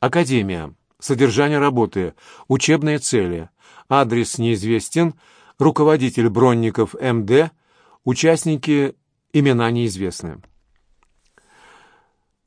Академия. Содержание работы. Учебные цели. Адрес неизвестен. Руководитель Бронников МД. Участники имена неизвестны.